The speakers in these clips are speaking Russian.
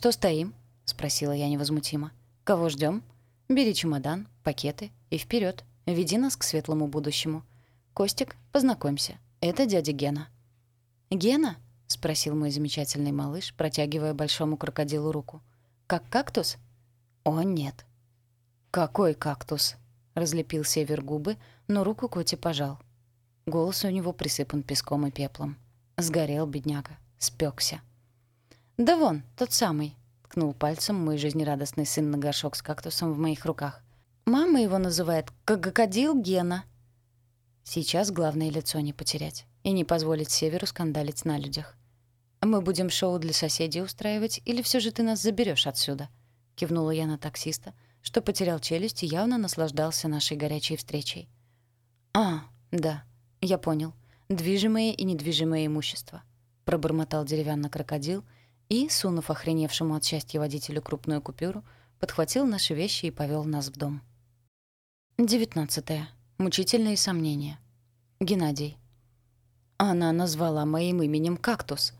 «Что стоим?» — спросила я невозмутимо. «Кого ждем? Бери чемодан, пакеты и вперед. Веди нас к светлому будущему. Костик, познакомься. Это дядя Гена». «Гена?» — спросил мой замечательный малыш, протягивая большому крокодилу руку. «Как кактус?» «О, нет». «Какой кактус?» — разлепил Север губы, но руку Коти пожал. Голос у него присыпан песком и пеплом. Сгорел бедняга, спекся. «Да вон, тот самый», — ткнул пальцем мой жизнерадостный сын на горшок с кактусом в моих руках. «Мама его называет Кагакадил Гена». Сейчас главное лицо не потерять и не позволить Северу скандалить на людях. «Мы будем шоу для соседей устраивать, или все же ты нас заберешь отсюда?» — кивнула я на таксиста, что потерял челюсть и явно наслаждался нашей горячей встречей. «А, да, я понял. Движимое и недвижимое имущество», — пробормотал деревянный крокодил — и, сунув охреневшему от счастья водителю крупную купюру, подхватил наши вещи и повел нас в дом. 19. Мучительные сомнения. Геннадий. Она назвала моим именем кактус.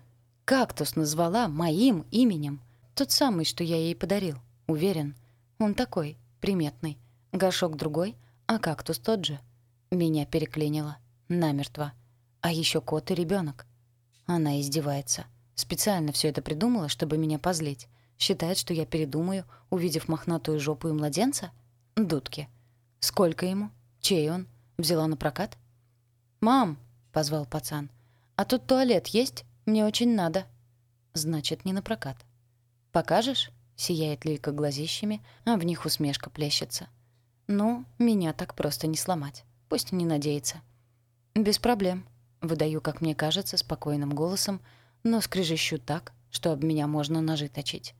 Кактус назвала моим именем. Тот самый, что я ей подарил. Уверен. Он такой, приметный. Горшок другой, а кактус тот же. Меня переклинило. Намертво. А еще кот и ребенок. Она издевается. Специально все это придумала, чтобы меня позлить. Считает, что я передумаю, увидев мохнатую жопу и младенца? Дудки. Сколько ему? Чей он? Взяла на прокат? «Мам!» — позвал пацан. «А тут туалет есть? Мне очень надо». «Значит, не на прокат». «Покажешь?» — сияет Лилька глазищами, а в них усмешка плещется. «Ну, меня так просто не сломать. Пусть не надеется». «Без проблем», — выдаю, как мне кажется, спокойным голосом, — но скрежещу так, что об меня можно ножи точить.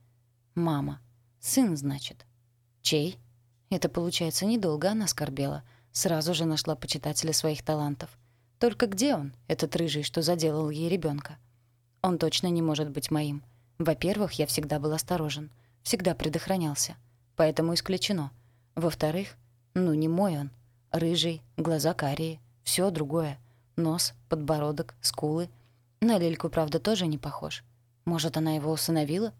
Мама. Сын, значит. Чей? Это, получается, недолго она скорбела. Сразу же нашла почитателя своих талантов. Только где он, этот рыжий, что заделал ей ребенка? Он точно не может быть моим. Во-первых, я всегда был осторожен. Всегда предохранялся. Поэтому исключено. Во-вторых, ну не мой он. Рыжий, глаза карие, все другое. Нос, подбородок, скулы — на Лильку, правда, тоже не похож. Может, она его усыновила?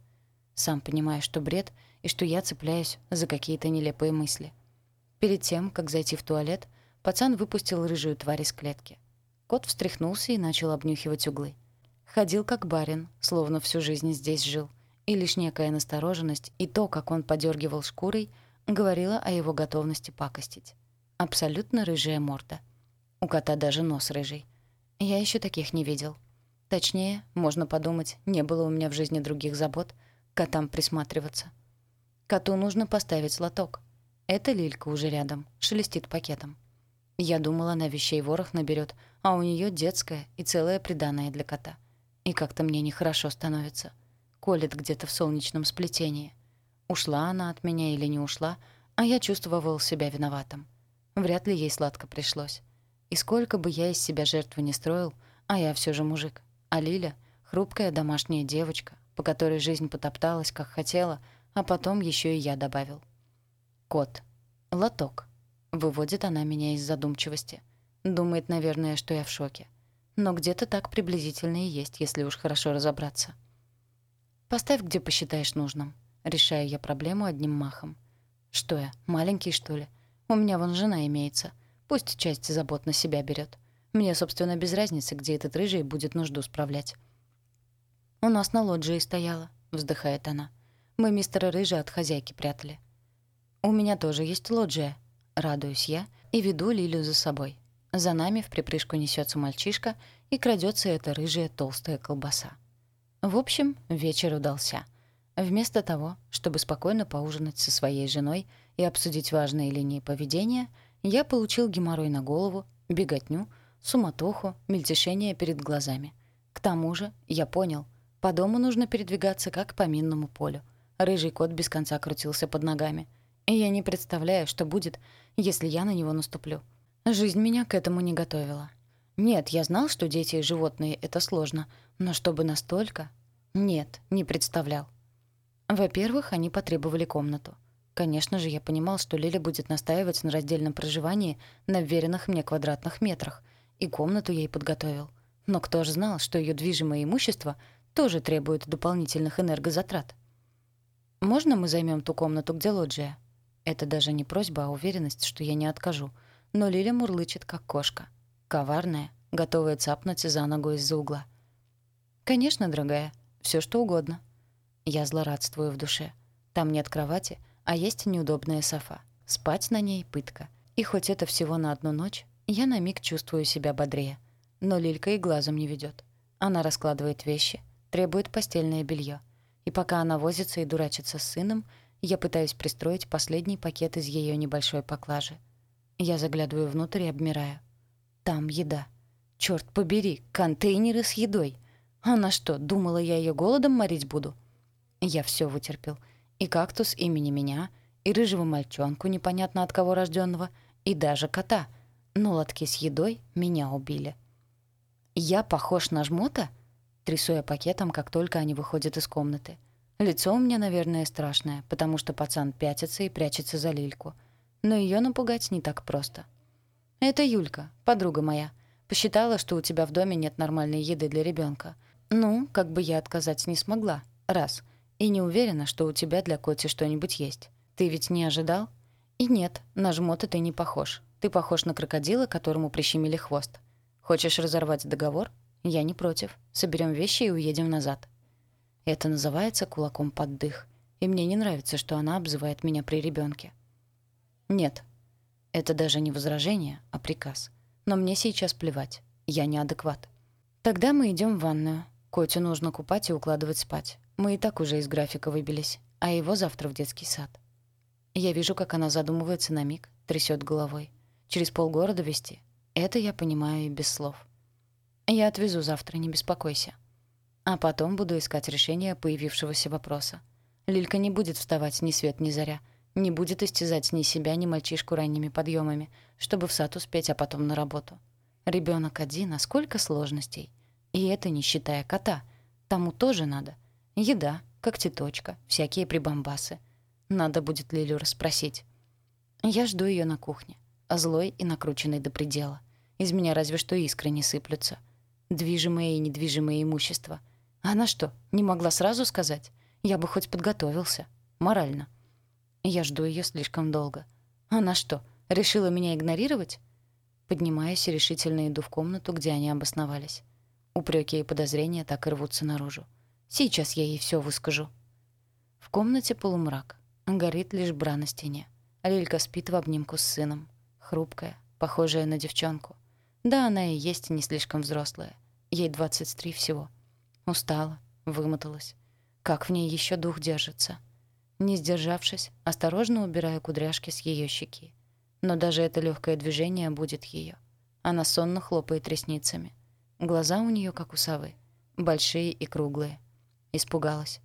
Сам понимаю, что бред, и что я цепляюсь за какие-то нелепые мысли. Перед тем, как зайти в туалет, пацан выпустил рыжую тварь из клетки. Кот встряхнулся и начал обнюхивать углы. Ходил как барин, словно всю жизнь здесь жил, и лишь некая настороженность и то, как он подергивал шкурой, говорила о его готовности пакостить. Абсолютно рыжая морда. У кота даже нос рыжий. Я еще таких не видел. Точнее, можно подумать, не было у меня в жизни других забот, котам присматриваться. Коту нужно поставить лоток. Эта лилька уже рядом, шелестит пакетом. Я думала, она вещей ворох наберет, а у нее детская и целая приданое для кота. И как-то мне нехорошо становится. Колет где-то в солнечном сплетении. Ушла она от меня или не ушла, а я чувствовал себя виноватым. Вряд ли ей сладко пришлось. И сколько бы я из себя жертву не строил, а я все же мужик. А Лиля — хрупкая домашняя девочка, по которой жизнь потопталась, как хотела, а потом еще и я добавил. Кот. Лоток. Выводит она меня из задумчивости. Думает, наверное, что я в шоке. Но где-то так приблизительно и есть, если уж хорошо разобраться. Поставь, где посчитаешь нужным. Решаю я проблему одним махом. Что я, маленький, что ли? У меня вон жена имеется. Пусть часть забот на себя берет. Мне, собственно, без разницы, где этот рыжий будет нужду справлять. «У нас на лоджии стояла», — вздыхает она. «Мы мистера Рыжа от хозяйки прятали». «У меня тоже есть лоджия», — радуюсь я и веду Лилю за собой. За нами в припрыжку несется мальчишка, и крадется эта рыжая толстая колбаса. В общем, вечер удался. Вместо того, чтобы спокойно поужинать со своей женой и обсудить важные линии поведения, я получил геморрой на голову, беготню — суматоху, мельтешение перед глазами. К тому же, я понял, по дому нужно передвигаться как по минному полю. Рыжий кот без конца крутился под ногами. И я не представляю, что будет, если я на него наступлю. Жизнь меня к этому не готовила. Нет, я знал, что дети и животные — это сложно, но чтобы настолько... Нет, не представлял. Во-первых, они потребовали комнату. Конечно же, я понимал, что Лиля будет настаивать на раздельном проживании на вверенных мне квадратных метрах, и комнату ей подготовил. Но кто ж знал, что ее движимое имущество тоже требует дополнительных энергозатрат? «Можно мы займем ту комнату, где лоджия?» Это даже не просьба, а уверенность, что я не откажу. Но Лиля мурлычет, как кошка. Коварная, готовая цапнуть за ногу из-за угла. «Конечно, дорогая, все что угодно». Я злорадствую в душе. Там нет кровати, а есть неудобная софа. Спать на ней — пытка. И хоть это всего на одну ночь, я на миг чувствую себя бодрее. Но Лилька и глазом не ведет. Она раскладывает вещи, требует постельное белье. И пока она возится и дурачится с сыном, я пытаюсь пристроить последний пакет из ее небольшой поклажи. Я заглядываю внутрь и обмираю. Там еда. Черт побери, контейнеры с едой. Она что, думала, я ее голодом морить буду? Я все вытерпел. И кактус имени меня, и рыжего мальчонку, непонятно от кого рожденного, и даже кота. Но лотки с едой меня убили. «Я похож на жмота?» Трясу я пакетом, как только они выходят из комнаты. Лицо у меня, наверное, страшное, потому что пацан пятится и прячется за лильку. Но ее напугать не так просто. «Это Юлька, подруга моя. Посчитала, что у тебя в доме нет нормальной еды для ребенка. Ну, как бы я отказать не смогла. Раз. И не уверена, что у тебя для Коти что-нибудь есть. Ты ведь не ожидал? И нет, на жмота ты не похож. Ты похож на крокодила, которому прищемили хвост. Хочешь разорвать договор? Я не против. Соберем вещи и уедем назад. Это называется кулаком под дых. И мне не нравится, что она обзывает меня при ребенке. Нет. Это даже не возражение, а приказ. Но мне сейчас плевать. Я неадекват. Тогда мы идем в ванную. Котю нужно купать и укладывать спать. Мы и так уже из графика выбились, а его завтра в детский сад. Я вижу, как она задумывается на миг, трясет головой. Через полгорода вести. Это я понимаю и без слов. Я отвезу завтра, не беспокойся. А потом буду искать решение появившегося вопроса. Лилька не будет вставать ни свет ни заря, не будет истязать ни себя, ни мальчишку ранними подъемами, чтобы в сад успеть, а потом на работу. Ребенок один, а сколько сложностей. И это не считая кота. Тому тоже надо. Еда, когтеточка, всякие прибамбасы. Надо будет Лилю расспросить. Я жду ее на кухне, злой и накрученный до предела. Из меня разве что искры не сыплются. Движимое и недвижимое имущество — она что, не могла сразу сказать? Я бы хоть подготовился. Морально. Я жду ее слишком долго. Она что, решила меня игнорировать? Поднимаюсь и решительно иду в комнату, где они обосновались. Упреки и подозрения так и рвутся наружу. Сейчас я ей все выскажу. В комнате полумрак. Горит лишь бра на стене. Лилька спит в обнимку с сыном. Хрупкая, похожая на девчонку. Да, она и есть не слишком взрослая. Ей 23 всего. Устала, вымоталась. Как в ней еще дух держится? Не сдержавшись, осторожно убираю кудряшки с ее щеки. Но даже это легкое движение будет ее. Она сонно хлопает ресницами. Глаза у нее как у совы, большие и круглые. Испугалась.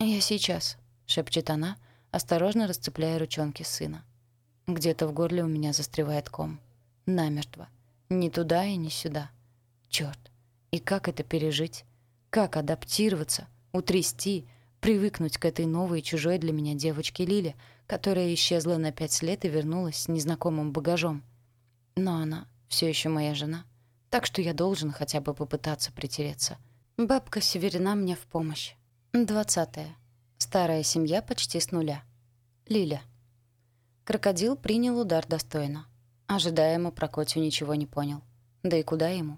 «Я сейчас», — шепчет она, осторожно расцепляя ручонки сына. Где-то в горле у меня застревает ком. Намертво. Ни туда и ни сюда. Чёрт. И как это пережить? Как адаптироваться, утрясти, привыкнуть к этой новой чужой для меня девочке Лиле, которая исчезла на пять лет и вернулась с незнакомым багажом. Но она все еще моя жена, так что я должен хотя бы попытаться притереться. Бабка Северина мне в помощь. Двадцатое. Старая семья почти с нуля. Лиля. Крокодил принял удар достойно. Ожидаемо про Котю ничего не понял. Да и куда ему?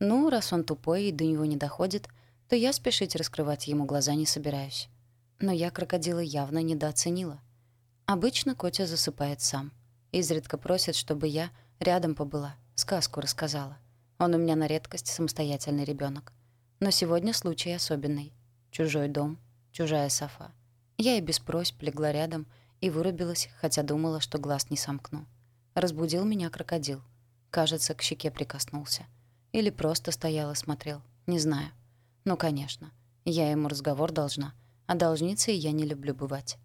Ну, раз он тупой и до него не доходит — то я спешить раскрывать ему глаза не собираюсь. Но я крокодила явно недооценила. Обычно Котя засыпает сам. Изредка просит, чтобы я рядом побыла, сказку рассказала. Он у меня на редкость самостоятельный ребенок. Но сегодня случай особенный. Чужой дом, чужая софа. Я и без просьб легла рядом и вырубилась, хотя думала, что глаз не сомкну. Разбудил меня крокодил. Кажется, к щеке прикоснулся. Или просто стоял и смотрел. Не знаю. Ну, конечно. Я ему разговор должна, а должницей я не люблю бывать.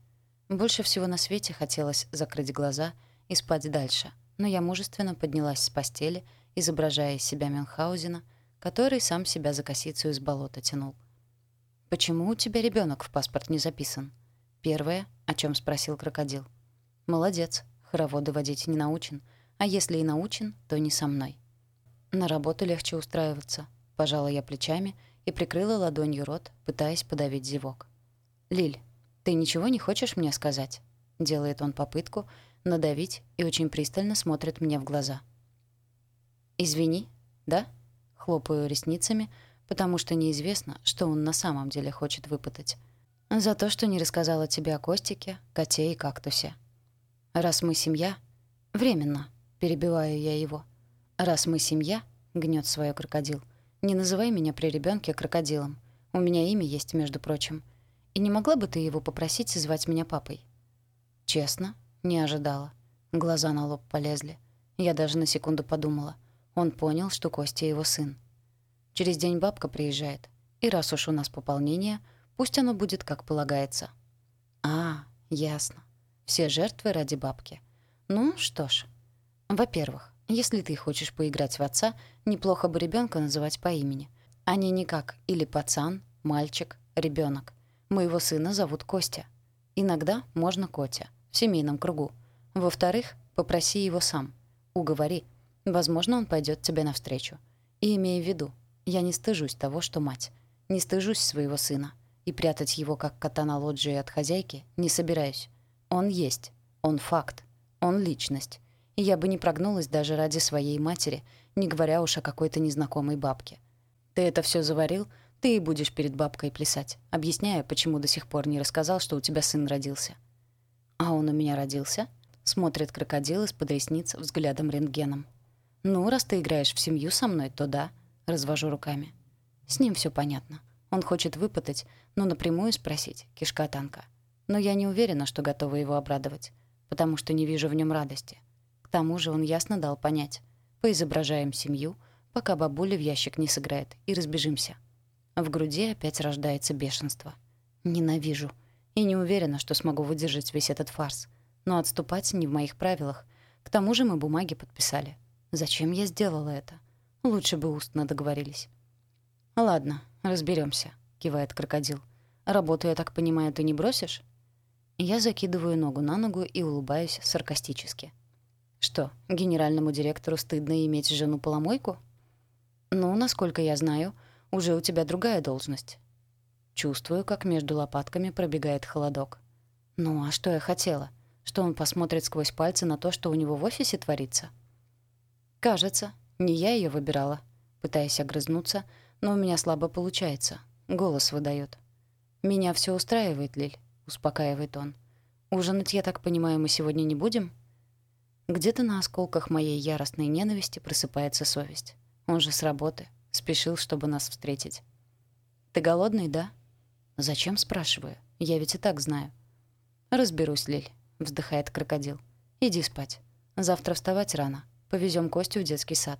Больше всего на свете хотелось закрыть глаза и спать дальше, но я мужественно поднялась с постели, изображая из себя Мюнхгаузена, который сам себя за косицу из болота тянул. «Почему у тебя ребенок в паспорт не записан?» Первое, о чем спросил крокодил. «Молодец, хороводы водить не научен, а если и научен, то не со мной». «На работу легче устраиваться», — пожала я плечами и прикрыла ладонью рот, пытаясь подавить зевок. «Лиль, Ты ничего не хочешь мне сказать?» Делает он попытку надавить и очень пристально смотрит мне в глаза. «Извини, да?» Хлопаю ресницами, потому что неизвестно, что он на самом деле хочет выпытать. «За то, что не рассказала тебе о Костике, коте и кактусе. Раз мы семья...» «Временно», — перебиваю я его. «Раз мы семья», — гнет свое крокодил, — «не называй меня при ребенке крокодилом. У меня имя есть, между прочим. И не могла бы ты его попросить звать меня папой?» «Честно?» Не ожидала. Глаза на лоб полезли. Я даже на секунду подумала. Он понял, что Костя его сын. Через день бабка приезжает. И раз уж у нас пополнение, пусть оно будет как полагается. А, ясно. Все жертвы ради бабки. Ну, что ж. Во-первых, если ты хочешь поиграть в отца, неплохо бы ребенка называть по имени. А не никак или пацан, мальчик, ребенок. Моего сына зовут Костя. Иногда можно Котя в семейном кругу. Во-вторых, попроси его сам. Уговори. Возможно, он пойдет тебе навстречу. И имей в виду, я не стыжусь того, что мать. Не стыжусь своего сына. И прятать его, как кота на лоджии от хозяйки, не собираюсь. Он есть. Он факт. Он личность. И я бы не прогнулась даже ради своей матери, не говоря уж о какой-то незнакомой бабке. Ты это все заварил, ты и будешь перед бабкой плясать, объясняя, почему до сих пор не рассказал, что у тебя сын родился. «А он у меня родился?» — смотрит крокодил из-под ресниц взглядом рентгеном. «Ну, раз ты играешь в семью со мной, то да», — развожу руками. С ним все понятно. Он хочет выпытать, но напрямую спросить, кишка танка. Но я не уверена, что готова его обрадовать, потому что не вижу в нем радости. К тому же он ясно дал понять. Поизображаем семью, пока бабуля в ящик не сыграет, и разбежимся. В груди опять рождается бешенство. Ненавижу. И не уверена, что смогу выдержать весь этот фарс. Но отступать не в моих правилах. К тому же мы бумаги подписали. Зачем я сделала это? Лучше бы устно договорились. «Ладно, разберемся, кивает крокодил. «Работу, я так понимаю, ты не бросишь?» Я закидываю ногу на ногу и улыбаюсь саркастически. «Что, генеральному директору стыдно иметь жену-поломойку?» «Ну, насколько я знаю, уже у тебя другая должность. Чувствую, как между лопатками пробегает холодок. Ну, а что я хотела? Что он посмотрит сквозь пальцы на то, что у него в офисе творится? Кажется, не я ее выбирала. Пытаясь огрызнуться, но у меня слабо получается. Голос выдает. «Меня все устраивает, Лиль», — успокаивает он. «Ужинать, я так понимаю, мы сегодня не будем?» Где-то на осколках моей яростной ненависти просыпается совесть. Он же с работы. Спешил, чтобы нас встретить. «Ты голодный, да?» «Зачем?» — спрашиваю. «Я ведь и так знаю». «Разберусь, Лиль», — вздыхает крокодил. «Иди спать. Завтра вставать рано. Повезем Костю в детский сад.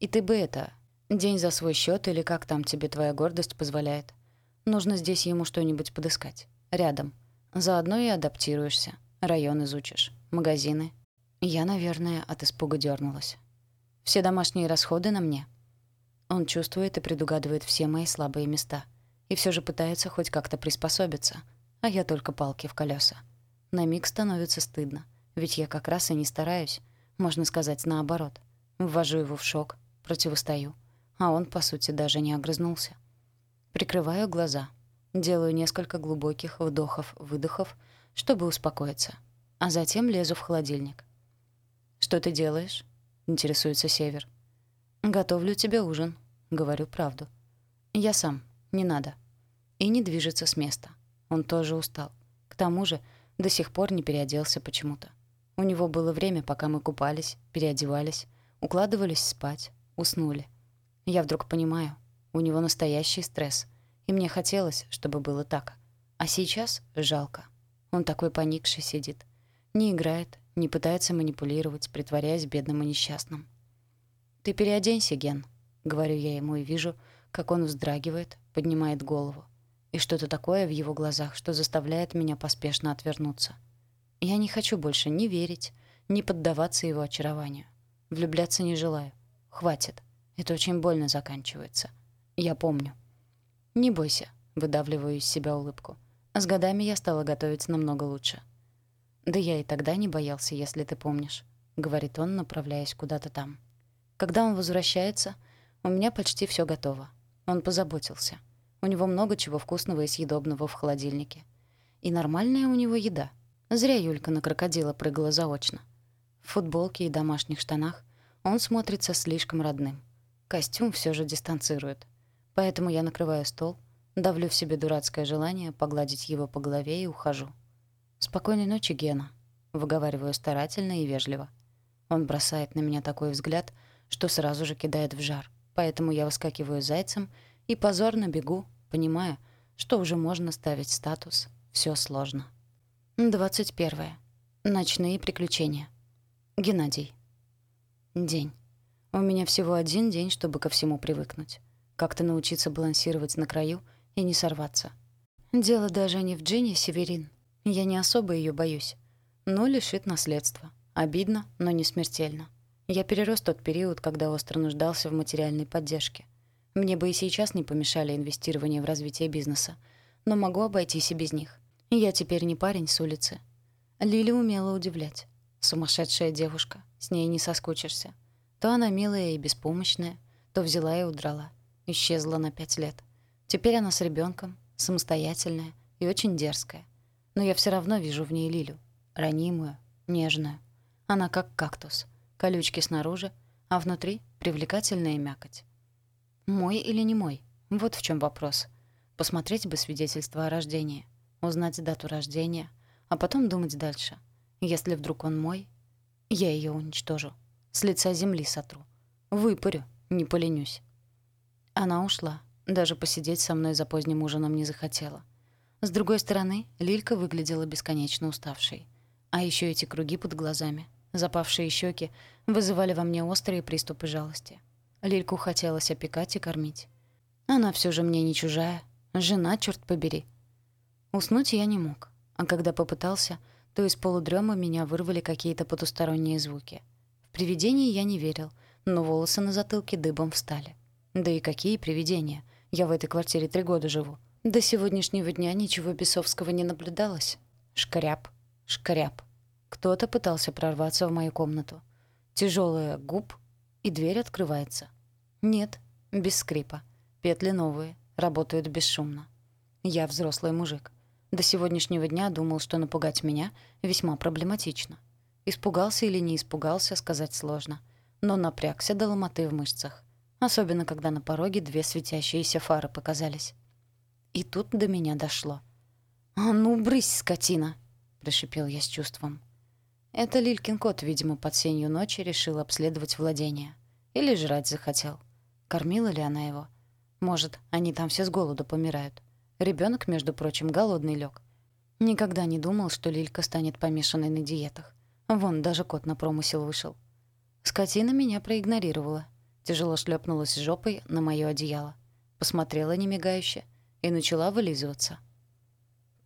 И ты бы это... День за свой счет или как там тебе твоя гордость позволяет. Нужно здесь ему что-нибудь подыскать. Рядом. Заодно и адаптируешься. Район изучишь. Магазины. Я, наверное, от испуга дернулась. Все домашние расходы на мне. Он чувствует и предугадывает все мои слабые места — и все же пытается хоть как-то приспособиться, а я только палки в колеса. На миг становится стыдно, ведь я как раз и не стараюсь, можно сказать, наоборот. Ввожу его в шок, противостою, а он, по сути, даже не огрызнулся. Прикрываю глаза, делаю несколько глубоких вдохов-выдохов, чтобы успокоиться, а затем лезу в холодильник. «Что ты делаешь?» — интересуется Север. «Готовлю тебе ужин», — говорю правду. «Я сам, не надо» и не движется с места. Он тоже устал. К тому же до сих пор не переоделся почему-то. У него было время, пока мы купались, переодевались, укладывались спать, уснули. Я вдруг понимаю, у него настоящий стресс, и мне хотелось, чтобы было так. А сейчас жалко. Он такой поникший сидит. Не играет, не пытается манипулировать, притворяясь бедным и несчастным. «Ты переоденься, Ген», — говорю я ему и вижу, как он вздрагивает, поднимает голову и что-то такое в его глазах, что заставляет меня поспешно отвернуться. Я не хочу больше ни верить, ни поддаваться его очарованию. Влюбляться не желаю. Хватит. Это очень больно заканчивается. Я помню. Не бойся, выдавливаю из себя улыбку. С годами я стала готовить намного лучше. Да я и тогда не боялся, если ты помнишь, говорит он, направляясь куда-то там. Когда он возвращается, у меня почти все готово. Он позаботился. У него много чего вкусного и съедобного в холодильнике. И нормальная у него еда. Зря Юлька на крокодила прыгала заочно. В футболке и домашних штанах он смотрится слишком родным. Костюм все же дистанцирует. Поэтому я накрываю стол, давлю в себе дурацкое желание погладить его по голове и ухожу. «Спокойной ночи, Гена», — выговариваю старательно и вежливо. Он бросает на меня такой взгляд, что сразу же кидает в жар. Поэтому я выскакиваю зайцем и позорно бегу, понимая, что уже можно ставить статус «Всё сложно». 21. Ночные приключения. Геннадий. День. У меня всего один день, чтобы ко всему привыкнуть. Как-то научиться балансировать на краю и не сорваться. Дело даже не в Джинни Северин. Я не особо ее боюсь. Но лишит наследства. Обидно, но не смертельно. Я перерос тот период, когда остро нуждался в материальной поддержке. Мне бы и сейчас не помешали инвестирование в развитие бизнеса, но могу обойтись и без них. Я теперь не парень с улицы. Лили умела удивлять. Сумасшедшая девушка, с ней не соскучишься. То она милая и беспомощная, то взяла и удрала. Исчезла на пять лет. Теперь она с ребенком, самостоятельная и очень дерзкая. Но я все равно вижу в ней Лилю. Ранимую, нежную. Она как кактус. Колючки снаружи, а внутри — привлекательная мякоть. Мой или не мой? Вот в чем вопрос. Посмотреть бы свидетельство о рождении, узнать дату рождения, а потом думать дальше — если вдруг он мой, я ее уничтожу. С лица земли сотру. Выпарю, не поленюсь. Она ушла. Даже посидеть со мной за поздним ужином не захотела. С другой стороны, Лилька выглядела бесконечно уставшей. А еще эти круги под глазами, запавшие щеки, вызывали во мне острые приступы жалости. Лильку хотелось опекать и кормить. Она все же мне не чужая. Жена, черт побери. Уснуть я не мог. А когда попытался, то из полудрема меня вырвали какие-то потусторонние звуки. В привидения я не верил, но волосы на затылке дыбом встали. Да и какие привидения? Я в этой квартире три года живу. До сегодняшнего дня ничего бесовского не наблюдалось. Шкряп, шкряп. Кто-то пытался прорваться в мою комнату. Тяжелая губ, и дверь открывается. Нет, без скрипа. Петли новые, работают бесшумно. Я взрослый мужик. До сегодняшнего дня думал, что напугать меня весьма проблематично. Испугался или не испугался, сказать сложно. Но напрягся до ломоты в мышцах. Особенно, когда на пороге две светящиеся фары показались. И тут до меня дошло. «А ну, брысь, скотина!» — прошипел я с чувством. Это Лилькин кот, видимо, под сенью ночи решил обследовать владение. Или жрать захотел. Кормила ли она его? Может, они там все с голоду помирают. Ребенок, между прочим, голодный лег. Никогда не думал, что Лилька станет помешанной на диетах. Вон, даже кот на промысел вышел. Скотина меня проигнорировала. Тяжело шлепнулась жопой на моё одеяло. Посмотрела немигающе и начала вылизываться.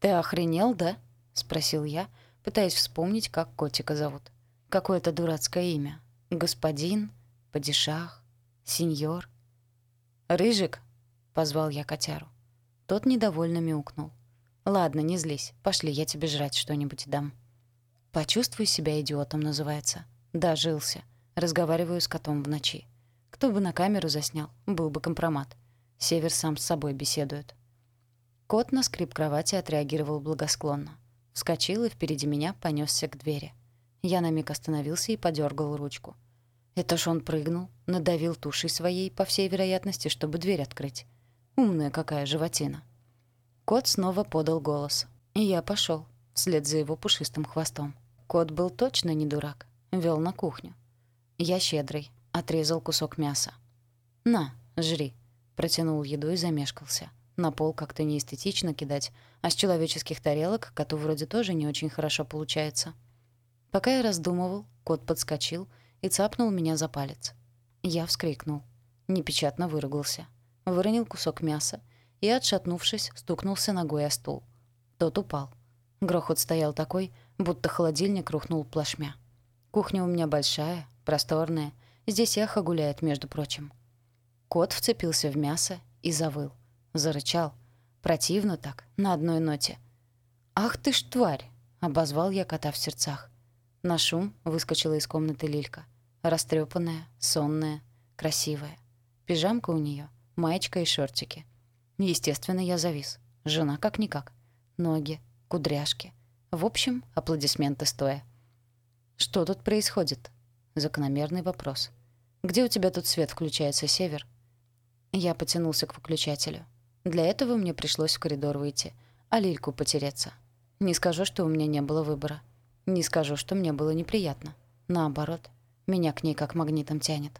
«Ты охренел, да?» — спросил я, пытаясь вспомнить, как котика зовут. Какое-то дурацкое имя. Господин, падишах, сеньор. «Рыжик?» — позвал я котяру. Тот недовольно мяукнул. «Ладно, не злись. Пошли, я тебе жрать что-нибудь дам». «Почувствуй себя идиотом» называется. Дожился. Разговариваю с котом в ночи. Кто бы на камеру заснял, был бы компромат. Север сам с собой беседует. Кот на скрип кровати отреагировал благосклонно. Вскочил и впереди меня понесся к двери. Я на миг остановился и подергал ручку. Это ж он прыгнул, надавил тушей своей, по всей вероятности, чтобы дверь открыть. Умная какая животина. Кот снова подал голос. И я пошел вслед за его пушистым хвостом. Кот был точно не дурак. Вел на кухню. Я щедрый. Отрезал кусок мяса. «На, жри». Протянул еду и замешкался. На пол как-то неэстетично кидать, а с человеческих тарелок коту вроде тоже не очень хорошо получается. Пока я раздумывал, кот подскочил и цапнул меня за палец. Я вскрикнул. Непечатно выругался выронил кусок мяса и, отшатнувшись, стукнулся ногой о стул. Тот упал. Грохот стоял такой, будто холодильник рухнул плашмя. Кухня у меня большая, просторная. Здесь эхо гуляет, между прочим. Кот вцепился в мясо и завыл. Зарычал. Противно так, на одной ноте. «Ах ты ж тварь!» — обозвал я кота в сердцах. На шум выскочила из комнаты Лилька. Растрёпанная, сонная, красивая. Пижамка у нее маечка и шортики. Естественно, я завис. Жена как-никак. Ноги, кудряшки. В общем, аплодисменты стоя. «Что тут происходит?» Закономерный вопрос. «Где у тебя тут свет включается, Север?» Я потянулся к выключателю. Для этого мне пришлось в коридор выйти, а лильку потереться. Не скажу, что у меня не было выбора. Не скажу, что мне было неприятно. Наоборот, меня к ней как магнитом тянет.